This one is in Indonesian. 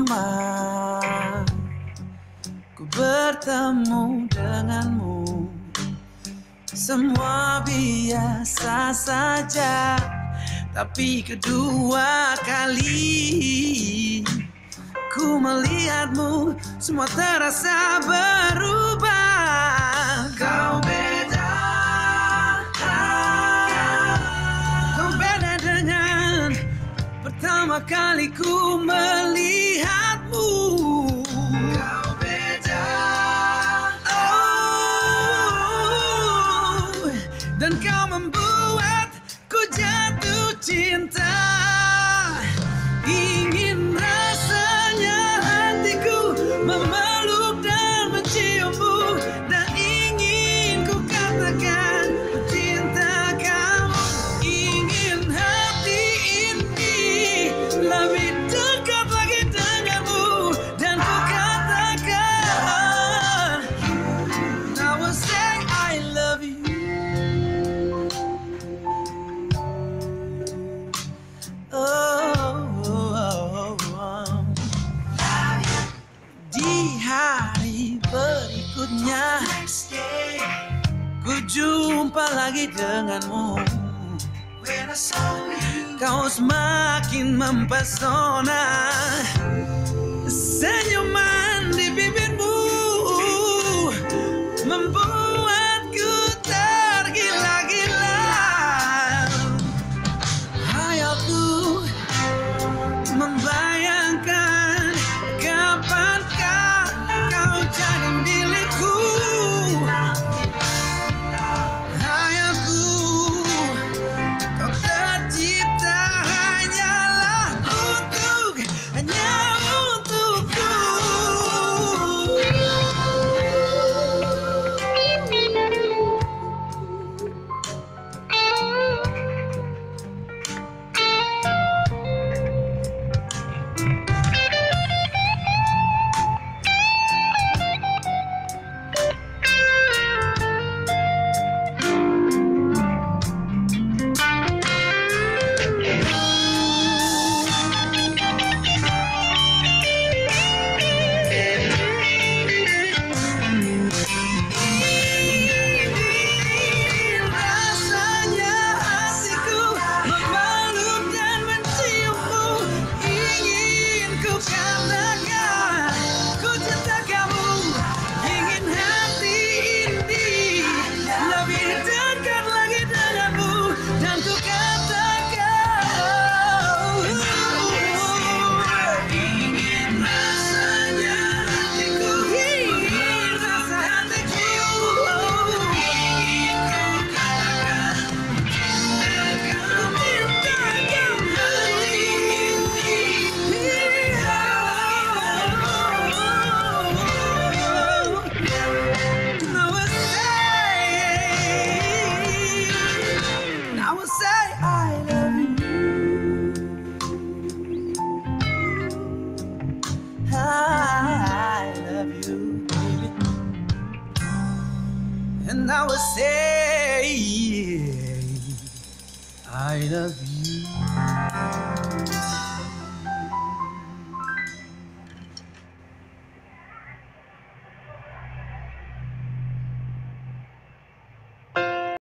lama ku bertemu denganmu. Semua biasa saja Tapi kedua kali Ku melihatmu Semua terasa berubah. kali ku melihatmu. Kau beda. Oh, Dan kau membuat Akhirnya Ku jumpa lagi denganmu. Kau semakin mempesona Senyuman di bibirmu. Membuat I will say I love you.